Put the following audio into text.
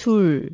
술